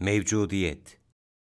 Mevcudiyet.